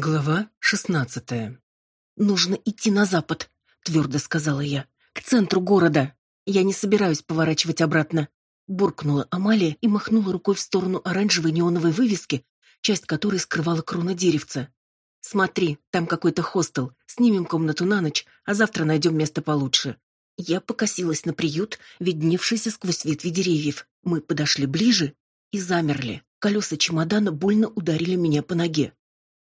Глава шестнадцатая. «Нужно идти на запад», — твердо сказала я. «К центру города. Я не собираюсь поворачивать обратно». Буркнула Амалия и махнула рукой в сторону оранжевой неоновой вывески, часть которой скрывала крона деревца. «Смотри, там какой-то хостел. Снимем комнату на ночь, а завтра найдем место получше». Я покосилась на приют, видневшийся сквозь ветви деревьев. Мы подошли ближе и замерли. Колеса чемодана больно ударили меня по ноге.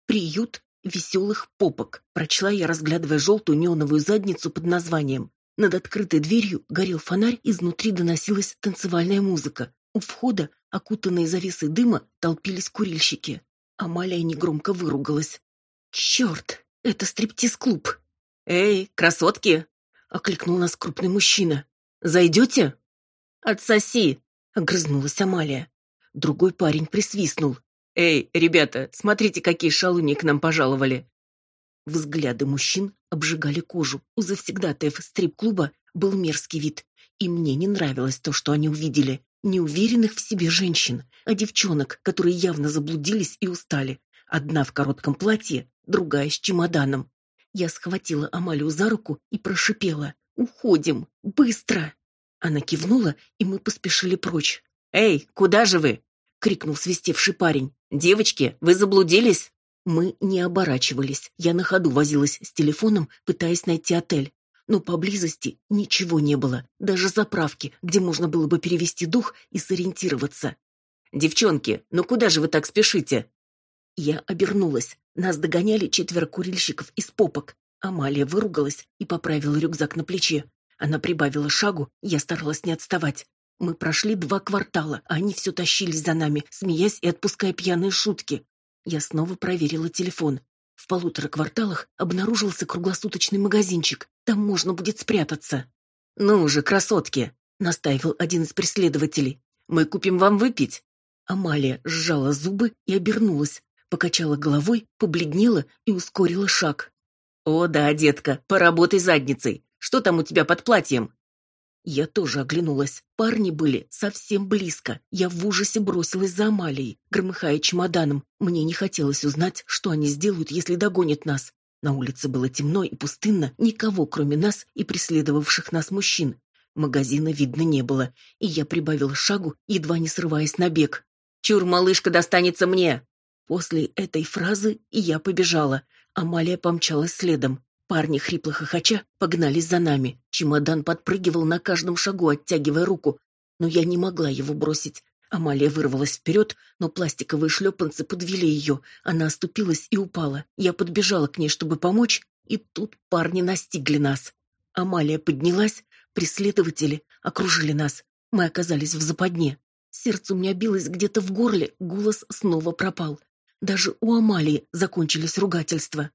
«Приют веселых попок», прочла я, разглядывая желтую неоновую задницу под названием. Над открытой дверью горел фонарь, изнутри доносилась танцевальная музыка. У входа, окутанные завесой дыма, толпились курильщики. Амалия негромко выругалась. «Черт, это стриптиз-клуб!» «Эй, красотки!» — окликнул нас крупный мужчина. «Зайдете?» «Отсоси!» — огрызнулась Амалия. Другой парень присвистнул. «Эй, ребята, смотрите, какие шалуни к нам пожаловали!» Взгляды мужчин обжигали кожу. У завсегдатаев стрип-клуба был мерзкий вид. И мне не нравилось то, что они увидели. Неуверенных в себе женщин, а девчонок, которые явно заблудились и устали. Одна в коротком платье, другая с чемоданом. Я схватила Амалию за руку и прошипела. «Уходим! Быстро!» Она кивнула, и мы поспешили прочь. «Эй, куда же вы?» — крикнул свистевший парень. «Девочки, вы заблудились?» Мы не оборачивались. Я на ходу возилась с телефоном, пытаясь найти отель. Но поблизости ничего не было, даже заправки, где можно было бы перевести дух и сориентироваться. «Девчонки, ну куда же вы так спешите?» Я обернулась. Нас догоняли четверо курильщиков из попок. Амалия выругалась и поправила рюкзак на плече. Она прибавила шагу, я старалась не отставать. Мы прошли два квартала, а они все тащились за нами, смеясь и отпуская пьяные шутки. Я снова проверила телефон. В полутора кварталах обнаружился круглосуточный магазинчик. Там можно будет спрятаться. «Ну же, красотки!» — настаивал один из преследователей. «Мы купим вам выпить!» Амалия сжала зубы и обернулась, покачала головой, побледнела и ускорила шаг. «О да, детка, поработай задницей! Что там у тебя под платьем?» Я тоже оглянулась. Парни были совсем близко. Я в ужасе бросилась за Амалией, громыхая чемоданом. Мне не хотелось узнать, что они сделают, если догонят нас. На улице было темно и пустынно, никого, кроме нас и преследовавших нас мужчин. Магазина видно не было, и я прибавила шагу, едва не срываясь на бег. «Чур, малышка, достанется мне!» После этой фразы я побежала. Амалия помчалась следом. Парни, хрипло хохоча, погнались за нами. Чемодан подпрыгивал на каждом шагу, оттягивая руку. Но я не могла его бросить. Амалия вырвалась вперед, но пластиковые шлепанцы подвели ее. Она оступилась и упала. Я подбежала к ней, чтобы помочь, и тут парни настигли нас. Амалия поднялась, преследователи окружили нас. Мы оказались в западне. Сердце у меня билось где-то в горле, голос снова пропал. Даже у Амалии закончились ругательства.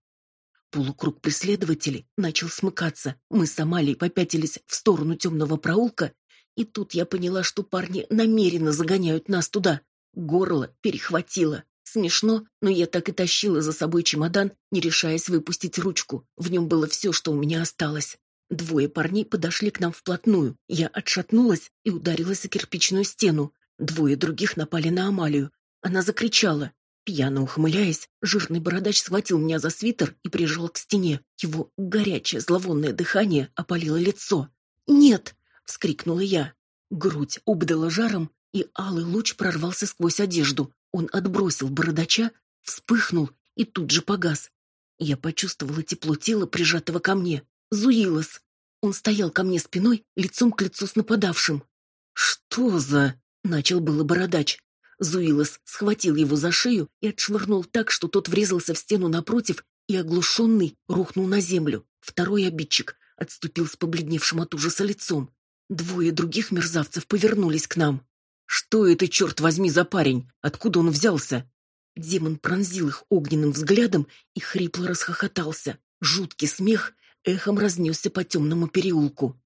Полукруг преследователей начал смыкаться. Мы с Амалией попятились в сторону темного проулка, и тут я поняла, что парни намеренно загоняют нас туда. Горло перехватило. Смешно, но я так и тащила за собой чемодан, не решаясь выпустить ручку. В нем было все, что у меня осталось. Двое парней подошли к нам вплотную. Я отшатнулась и ударилась о кирпичную стену. Двое других напали на Амалию. Она закричала. Пьяно ухмыляясь, жирный бородач схватил меня за свитер и прижал к стене. Его горячее зловонное дыхание опалило лицо. «Нет!» — вскрикнула я. Грудь обдала жаром, и алый луч прорвался сквозь одежду. Он отбросил бородача, вспыхнул и тут же погас. Я почувствовала тепло тела, прижатого ко мне. Зуилос. Он стоял ко мне спиной, лицом к лицу с нападавшим. «Что за...» — начал было бородач. Зуилос схватил его за шею и отшвырнул так, что тот врезался в стену напротив и, оглушенный, рухнул на землю. Второй обидчик отступил с побледневшим от ужаса лицом. Двое других мерзавцев повернулись к нам. «Что это, черт возьми, за парень? Откуда он взялся?» Демон пронзил их огненным взглядом и хрипло расхохотался. Жуткий смех эхом разнесся по темному переулку.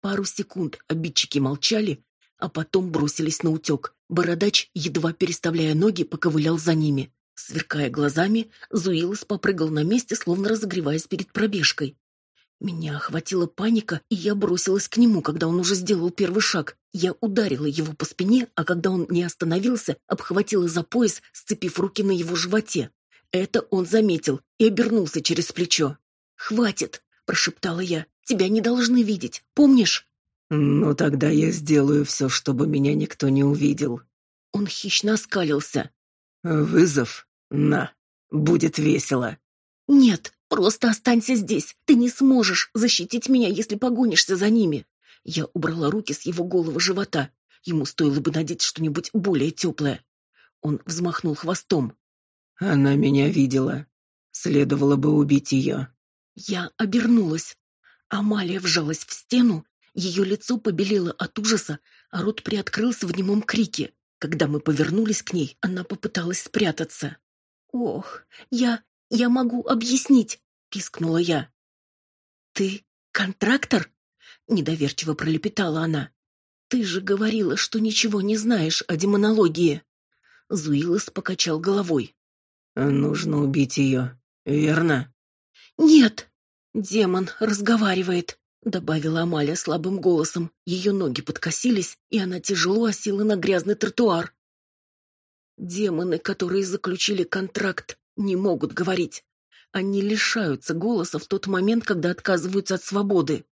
Пару секунд обидчики молчали, а потом бросились на утек. Бородач, едва переставляя ноги, поковылял за ними. Сверкая глазами, Зуилос попрыгал на месте, словно разогреваясь перед пробежкой. Меня охватила паника, и я бросилась к нему, когда он уже сделал первый шаг. Я ударила его по спине, а когда он не остановился, обхватила за пояс, сцепив руки на его животе. Это он заметил и обернулся через плечо. «Хватит!» – прошептала я. «Тебя не должны видеть, помнишь?» «Ну, тогда я сделаю все, чтобы меня никто не увидел». Он хищно оскалился. «Вызов? На, будет весело». «Нет, просто останься здесь. Ты не сможешь защитить меня, если погонишься за ними». Я убрала руки с его голого живота. Ему стоило бы надеть что-нибудь более теплое. Он взмахнул хвостом. «Она меня видела. Следовало бы убить ее». Я обернулась. Амалия вжалась в стену, ее лицо побелело от ужаса, а рот приоткрылся в немом крике. Когда мы повернулись к ней, она попыталась спрятаться. «Ох, я... я могу объяснить!» — пискнула я. «Ты контрактор?» — недоверчиво пролепетала она. «Ты же говорила, что ничего не знаешь о демонологии!» Зуилос покачал головой. «Нужно убить ее, верно?» «Нет!» «Демон разговаривает», — добавила Амалия слабым голосом. Ее ноги подкосились, и она тяжело осела на грязный тротуар. Демоны, которые заключили контракт, не могут говорить. Они лишаются голоса в тот момент, когда отказываются от свободы.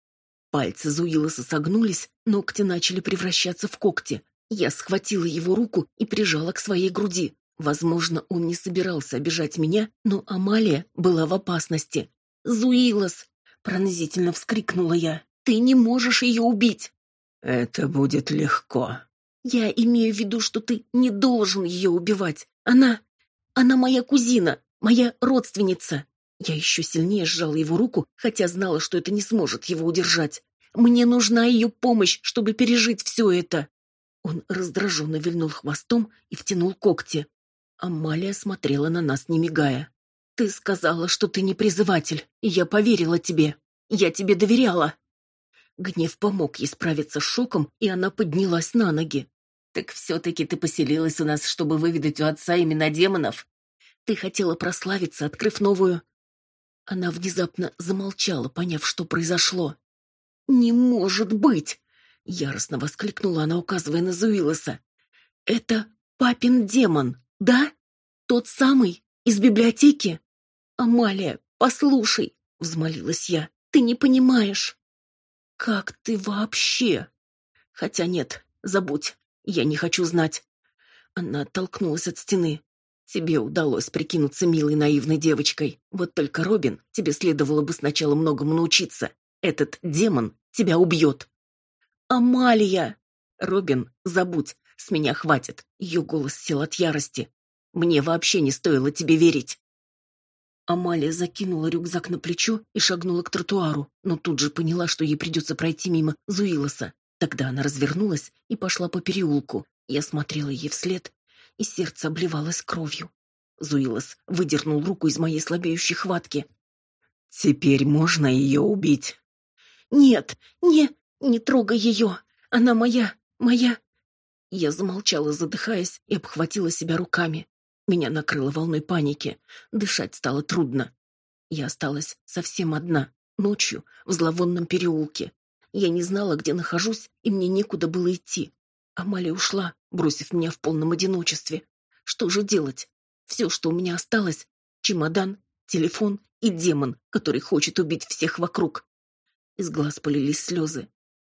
Пальцы Зуилоса согнулись, ногти начали превращаться в когти. Я схватила его руку и прижала к своей груди. Возможно, он не собирался обижать меня, но Амалия была в опасности. «Зуилос!» — пронзительно вскрикнула я. «Ты не можешь ее убить!» «Это будет легко». «Я имею в виду, что ты не должен ее убивать. Она... она моя кузина, моя родственница». Я еще сильнее сжала его руку, хотя знала, что это не сможет его удержать. «Мне нужна ее помощь, чтобы пережить все это!» Он раздраженно вильнул хвостом и втянул когти. Амалия смотрела на нас, не мигая. «Ты сказала, что ты не призыватель, и я поверила тебе. Я тебе доверяла». Гнев помог ей справиться с шоком, и она поднялась на ноги. «Так все-таки ты поселилась у нас, чтобы выведать у отца имена демонов? Ты хотела прославиться, открыв новую...» Она внезапно замолчала, поняв, что произошло. «Не может быть!» — яростно воскликнула она, указывая на Зуилоса. «Это папин демон, да? Тот самый, из библиотеки?» «Амалия, послушай!» — взмолилась я. «Ты не понимаешь!» «Как ты вообще?» «Хотя нет, забудь, я не хочу знать». Она оттолкнулась от стены. «Тебе удалось прикинуться милой наивной девочкой. Вот только, Робин, тебе следовало бы сначала многому научиться. Этот демон тебя убьет». «Амалия!» «Робин, забудь, с меня хватит». Ее голос сел от ярости. «Мне вообще не стоило тебе верить». Амалия закинула рюкзак на плечо и шагнула к тротуару, но тут же поняла, что ей придется пройти мимо Зуилоса. Тогда она развернулась и пошла по переулку. Я смотрела ей вслед, и сердце обливалось кровью. Зуилос выдернул руку из моей слабеющей хватки. «Теперь можно ее убить?» «Нет, не, не трогай ее! Она моя, моя!» Я замолчала, задыхаясь, и обхватила себя руками. Меня накрыло волной паники. Дышать стало трудно. Я осталась совсем одна, ночью, в зловонном переулке. Я не знала, где нахожусь, и мне некуда было идти. Амалия ушла, бросив меня в полном одиночестве. Что же делать? Все, что у меня осталось — чемодан, телефон и демон, который хочет убить всех вокруг. Из глаз полились слезы.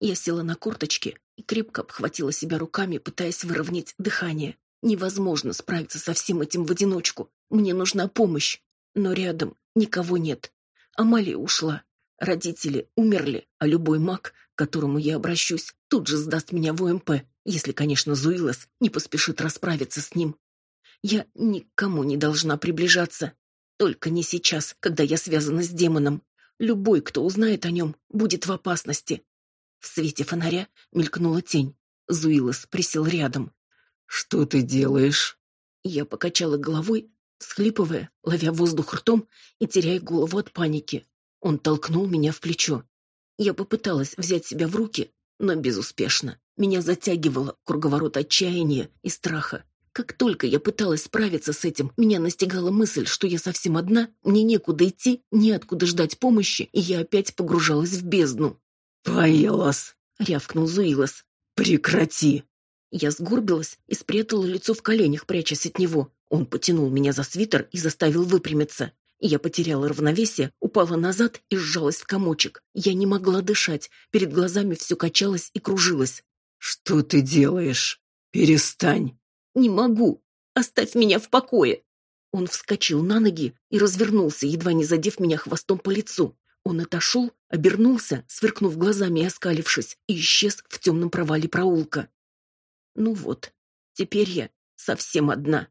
Я села на корточки и крепко обхватила себя руками, пытаясь выровнять дыхание. Невозможно справиться со всем этим в одиночку. Мне нужна помощь. Но рядом никого нет. Амалия ушла. Родители умерли, а любой маг, к которому я обращусь, тут же сдаст меня в ОМП, если, конечно, Зуилос не поспешит расправиться с ним. Я никому не должна приближаться. Только не сейчас, когда я связана с демоном. Любой, кто узнает о нем, будет в опасности. В свете фонаря мелькнула тень. Зуилос присел рядом. «Что ты делаешь?» Я покачала головой, схлипывая, ловя воздух ртом и теряя голову от паники. Он толкнул меня в плечо. Я попыталась взять себя в руки, но безуспешно. Меня затягивало круговорот отчаяния и страха. Как только я пыталась справиться с этим, меня настигала мысль, что я совсем одна, мне некуда идти, неоткуда ждать помощи, и я опять погружалась в бездну. «Поелос!» — рявкнул Зуилос. «Прекрати!» Я сгорбилась и спрятала лицо в коленях, прячась от него. Он потянул меня за свитер и заставил выпрямиться. Я потеряла равновесие, упала назад и сжалась в комочек. Я не могла дышать, перед глазами все качалось и кружилось. «Что ты делаешь? Перестань!» «Не могу! Оставь меня в покое!» Он вскочил на ноги и развернулся, едва не задев меня хвостом по лицу. Он отошел, обернулся, сверкнув глазами и оскалившись, и исчез в темном провале проулка. Ну вот, теперь я совсем одна.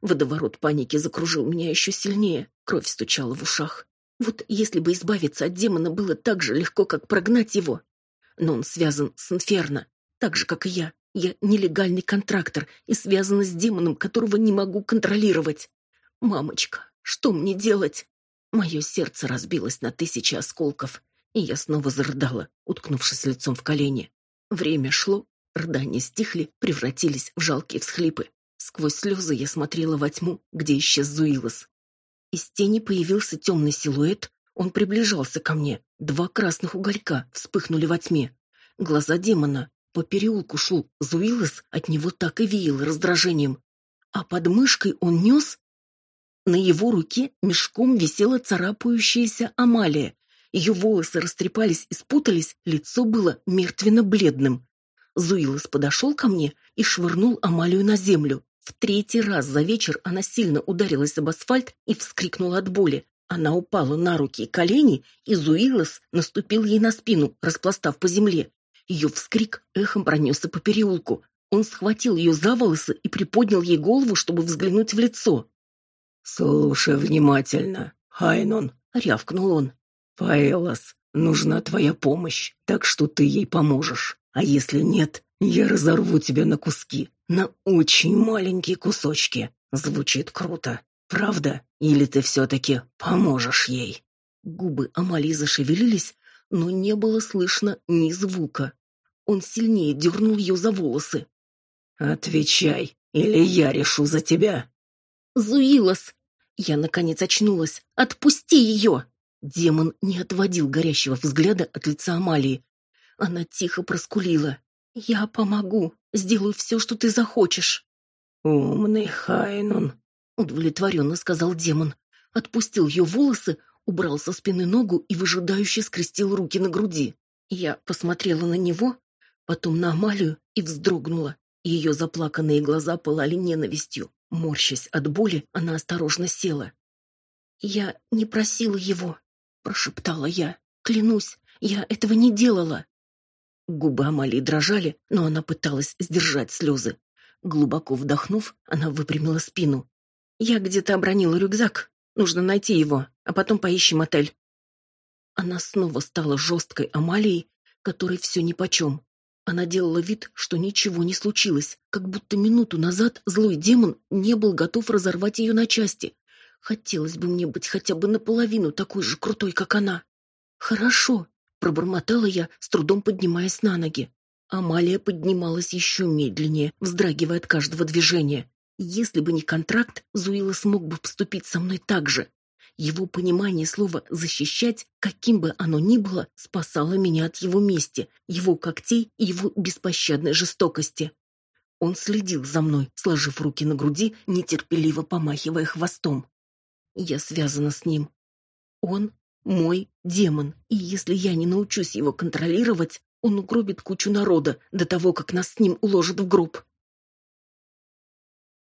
Водоворот паники закружил меня еще сильнее, кровь стучала в ушах. Вот если бы избавиться от демона было так же легко, как прогнать его. Но он связан с Инферно, так же, как и я. Я нелегальный контрактор и связана с демоном, которого не могу контролировать. Мамочка, что мне делать? Мое сердце разбилось на тысячи осколков, и я снова зарыдала, уткнувшись лицом в колени. Время шло, рыдания стихли, превратились в жалкие всхлипы. Сквозь слезы я смотрела во тьму, где исчез Зуилос. Из тени появился темный силуэт, он приближался ко мне. Два красных уголька вспыхнули во тьме. Глаза демона. По переулку шел Зуилос, от него так и веяло раздражением. А под мышкой он нес на его руке мешком висела царапающаяся Амалия. Ее волосы растрепались и спутались, лицо было мертвенно-бледным. Зуилос подошел ко мне и швырнул Амалию на землю. В третий раз за вечер она сильно ударилась об асфальт и вскрикнула от боли. Она упала на руки и колени, и Зуилос наступил ей на спину, распластав по земле. Ее вскрик эхом пронесся по переулку. Он схватил ее за волосы и приподнял ей голову, чтобы взглянуть в лицо. «Слушай внимательно, Хайнон», — рявкнул он. «Паэлос, нужна твоя помощь, так что ты ей поможешь. А если нет, я разорву тебя на куски, на очень маленькие кусочки. Звучит круто, правда? Или ты все-таки поможешь ей?» Губы Амалии зашевелились, но не было слышно ни звука. Он сильнее дернул ее за волосы. «Отвечай, или я решу за тебя!» «Зуилос!» Я, наконец, очнулась. «Отпусти ее!» Демон не отводил горящего взгляда от лица Амалии. Она тихо проскулила. «Я помогу. Сделаю все, что ты захочешь». «Умный Хайнун», — удовлетворенно сказал демон. Отпустил ее волосы, убрал со спины ногу и выжидающе скрестил руки на груди. Я посмотрела на него, потом на Амалию и вздрогнула. Ее заплаканные глаза пылали ненавистью. Морщась от боли, она осторожно села. «Я не просила его», — прошептала я. «Клянусь, я этого не делала». Губы Амалии дрожали, но она пыталась сдержать слезы. Глубоко вдохнув, она выпрямила спину. «Я где-то обронила рюкзак. Нужно найти его, а потом поищем отель». Она снова стала жесткой Амалией, которой все нипочем. Она делала вид, что ничего не случилось, как будто минуту назад злой демон не был готов разорвать ее на части. Хотелось бы мне быть хотя бы наполовину такой же крутой, как она. «Хорошо», — пробормотала я, с трудом поднимаясь на ноги. Амалия поднималась еще медленнее, вздрагивая от каждого движения. Если бы не контракт, Зуила смог бы поступить со мной так же. Его понимание слова «защищать», каким бы оно ни было, спасало меня от его мести, его когтей и его беспощадной жестокости. Он следил за мной, сложив руки на груди, нетерпеливо помахивая хвостом. Я связана с ним. Он мой демон, и если я не научусь его контролировать, он угробит кучу народа до того, как нас с ним уложат в гроб.